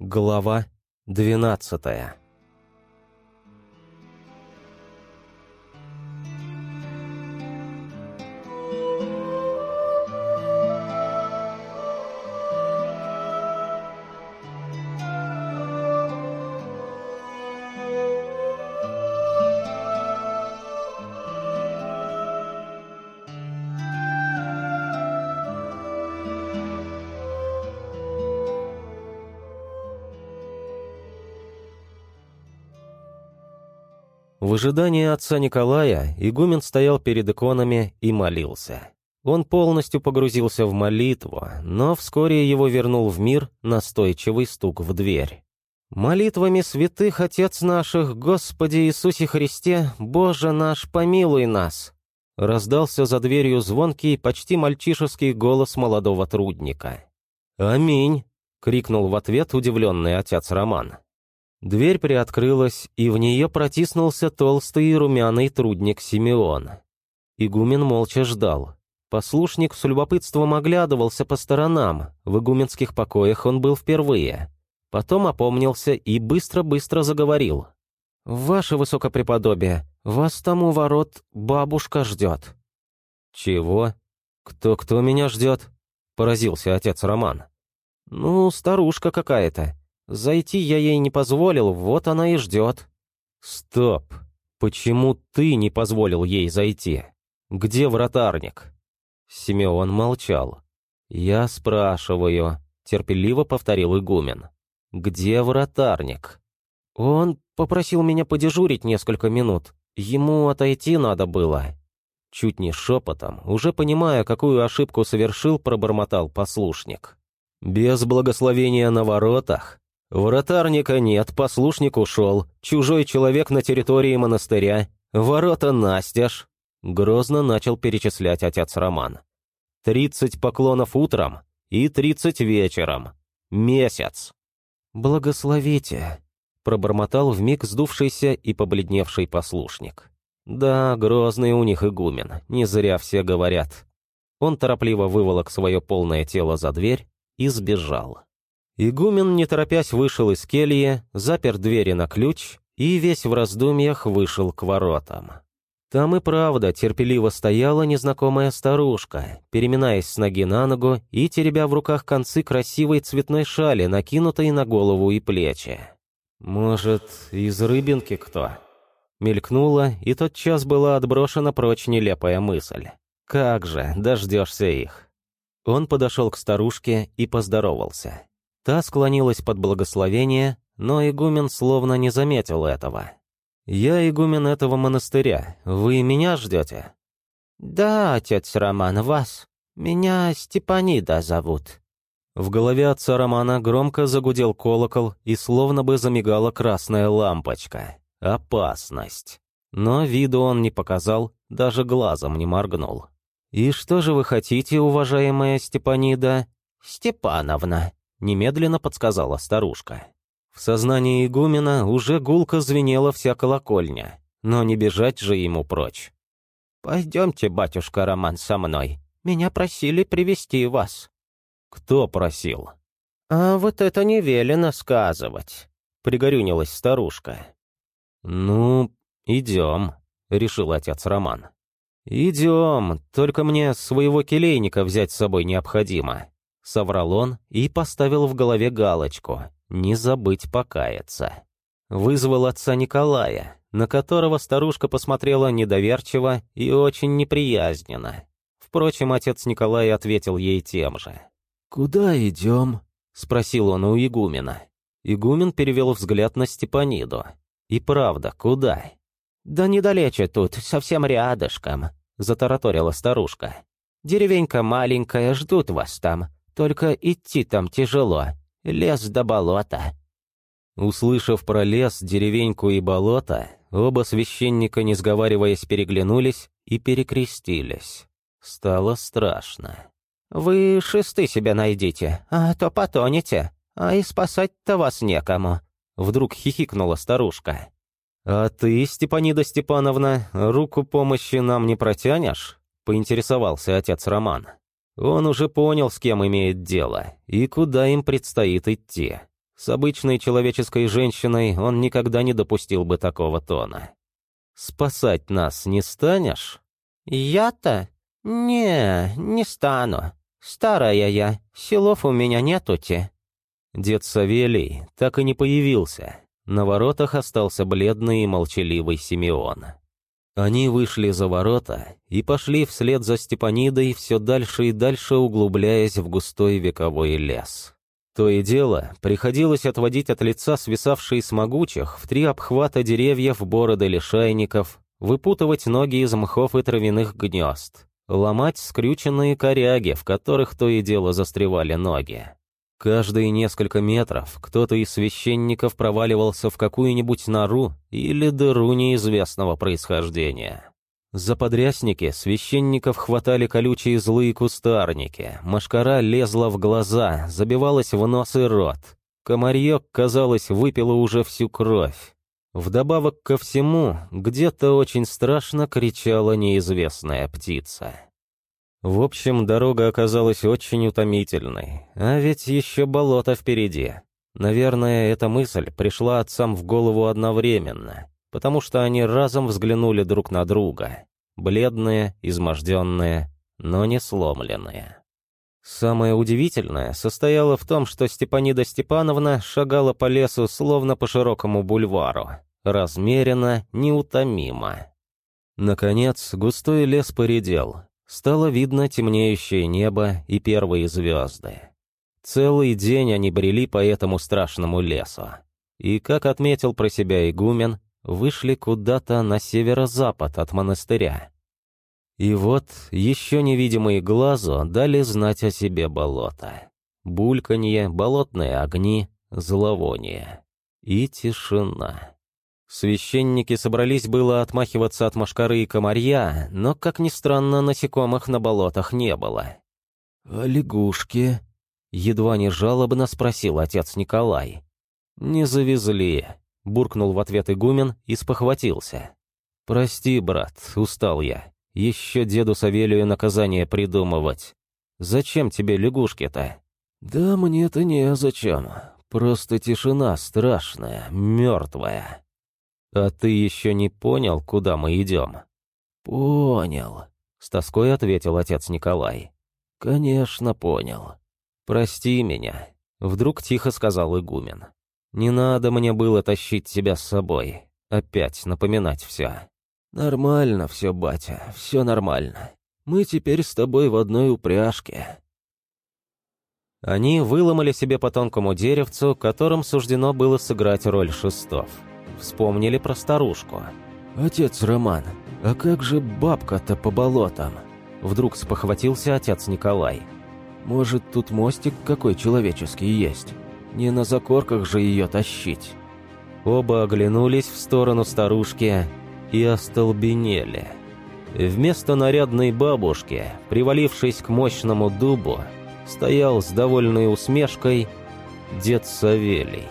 Глава двенадцатая В ожидании отца Николая игумен стоял перед иконами и молился. Он полностью погрузился в молитву, но вскоре его вернул в мир настойчивый стук в дверь. «Молитвами святых Отец наших, Господи Иисусе Христе, Боже наш, помилуй нас!» Раздался за дверью звонкий, почти мальчишеский голос молодого трудника. «Аминь!» — крикнул в ответ удивленный отец Роман. Дверь приоткрылась, и в нее протиснулся толстый и румяный трудник Симеон. Игумен молча ждал. Послушник с любопытством оглядывался по сторонам, в игуменских покоях он был впервые. Потом опомнился и быстро-быстро заговорил. «Ваше высокопреподобие, вас там у ворот бабушка ждет». «Чего? Кто-кто меня ждет?» — поразился отец Роман. «Ну, старушка какая-то. Зайти я ей не позволил, вот она и ждет». «Стоп! Почему ты не позволил ей зайти? Где вратарник?» Симеон молчал. «Я спрашиваю», — терпеливо повторил игумен. «Где вратарник?» «Он попросил меня подежурить несколько минут. Ему отойти надо было». Чуть не шепотом, уже понимая, какую ошибку совершил, пробормотал послушник. «Без благословения на воротах? Вратарника нет, послушник ушел, чужой человек на территории монастыря, ворота настежь. Грозно начал перечислять отец Роман. Тридцать поклонов утром и тридцать вечером. Месяц. «Благословите», — пробормотал вмиг сдувшийся и побледневший послушник. «Да, грозный у них игумен, не зря все говорят». Он торопливо выволок свое полное тело за дверь и сбежал. Игумен, не торопясь, вышел из кельи, запер двери на ключ и весь в раздумьях вышел к воротам. Там и правда терпеливо стояла незнакомая старушка, переминаясь с ноги на ногу и теребя в руках концы красивой цветной шали, накинутой на голову и плечи. «Может, из рыбинки кто?» Мелькнула, и тот час была отброшена прочь нелепая мысль. «Как же, дождешься их!» Он подошел к старушке и поздоровался. Та склонилась под благословение, но игумен словно не заметил этого. «Я игумен этого монастыря. Вы меня ждете?» «Да, отец Роман, вас. Меня Степанида зовут». В голове отца Романа громко загудел колокол и словно бы замигала красная лампочка. Опасность. Но виду он не показал, даже глазом не моргнул. «И что же вы хотите, уважаемая Степанида?» «Степановна», немедленно подсказала старушка. В сознании игумена уже гулко звенела вся колокольня, но не бежать же ему прочь. «Пойдемте, батюшка Роман, со мной. Меня просили привести вас». «Кто просил?» «А вот это не велено сказывать», — пригорюнилась старушка. «Ну, идем», — решил отец Роман. «Идем, только мне своего келейника взять с собой необходимо соврал он и поставил в голове галочку «Не забыть покаяться». Вызвал отца Николая, на которого старушка посмотрела недоверчиво и очень неприязненно. Впрочем, отец Николай ответил ей тем же. «Куда идем?» — спросил он у игумена. Игумен перевел взгляд на Степаниду. «И правда, куда?» «Да недалече тут, совсем рядышком», — затараторила старушка. «Деревенька маленькая, ждут вас там. Только идти там тяжело. Лес до болота». Услышав про лес, деревеньку и болото, оба священника, не сговариваясь, переглянулись и перекрестились. Стало страшно. «Вы шесты себе найдите, а то потонете, а и спасать-то вас некому», — вдруг хихикнула старушка. «А ты, Степанида Степановна, руку помощи нам не протянешь?» — поинтересовался отец Роман. Он уже понял, с кем имеет дело и куда им предстоит идти. С обычной человеческой женщиной он никогда не допустил бы такого тона. «Спасать нас не станешь?» «Я-то? Не, не стану. Старая я, силов у меня нетути». Дед Савелий так и не появился. На воротах остался бледный и молчаливый Симеон. Они вышли за ворота и пошли вслед за Степанидой все дальше и дальше углубляясь в густой вековой лес. То и дело, приходилось отводить от лица свисавшие с могучих в три обхвата деревьев бороды лишайников, выпутывать ноги из мхов и травяных гнезд, ломать скрюченные коряги, в которых то и дело застревали ноги. Каждые несколько метров кто-то из священников проваливался в какую-нибудь нору или дыру неизвестного происхождения. За подрясники священников хватали колючие злые кустарники, машкара лезла в глаза, забивалась в нос и рот. Комарье, казалось, выпило уже всю кровь. Вдобавок ко всему, где-то очень страшно кричала неизвестная птица. В общем, дорога оказалась очень утомительной, а ведь еще болото впереди. Наверное, эта мысль пришла отцам в голову одновременно потому что они разом взглянули друг на друга, бледные, изможденные, но не сломленные. Самое удивительное состояло в том, что Степанида Степановна шагала по лесу словно по широкому бульвару, размеренно, неутомимо. Наконец, густой лес поредел, стало видно темнеющее небо и первые звезды. Целый день они брели по этому страшному лесу. И, как отметил про себя игумен, вышли куда-то на северо-запад от монастыря. И вот еще невидимые глазу дали знать о себе болото. Бульканье, болотные огни, зловоние. И тишина. Священники собрались было отмахиваться от машкары и комарья, но, как ни странно, насекомых на болотах не было. «А лягушки?» — едва не жалобно спросил отец Николай. «Не завезли», буркнул в ответ игумен и спохватился. «Прости, брат, устал я. Еще деду Савелию наказание придумывать. Зачем тебе лягушки-то?» «Да мне-то незачем. Просто тишина страшная, мертвая». «А ты еще не понял, куда мы идем?» «Понял», — с тоской ответил отец Николай. «Конечно, понял. Прости меня», — вдруг тихо сказал игумен. Не надо мне было тащить тебя с собой. Опять напоминать все. Нормально все, батя, все нормально. Мы теперь с тобой в одной упряжке. Они выломали себе по тонкому деревцу, которым суждено было сыграть роль шестов. Вспомнили про старушку. «Отец Роман, а как же бабка-то по болотам?» Вдруг спохватился отец Николай. «Может, тут мостик какой человеческий есть?» Не на закорках же ее тащить. Оба оглянулись в сторону старушки и остолбенели. Вместо нарядной бабушки, привалившись к мощному дубу, стоял с довольной усмешкой дед Савелий.